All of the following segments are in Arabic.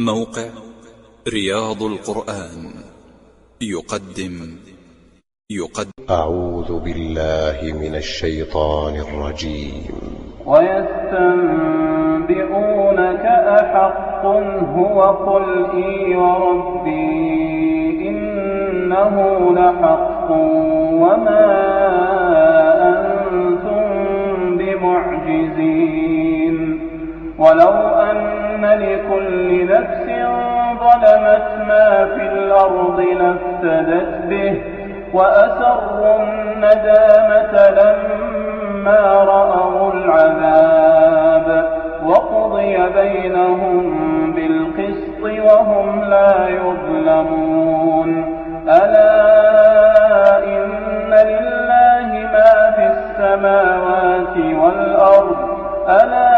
موقع رياض القرآن. يقدم. يقدم. أعوذ بالله من الشيطان الرجيم. ويستنبئونك أحق هو قل إي وربي إنه لحق وما أنتم بمعجزين. ولو أن لكل نفس ظلمت ما في الأرض لافتدت به وأسروا الندامة لما رأوا العذاب وقضي بينهم بالقسط وهم لا يظلمون. ألا إن لله ما في السماوات والأرض؟ ألا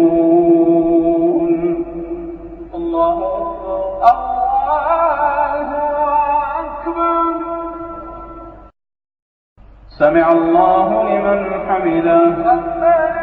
سمع الله لمن حمده.